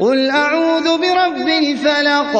قُلْ أَعُوذُ بِرَبِّ الْفَلَقِ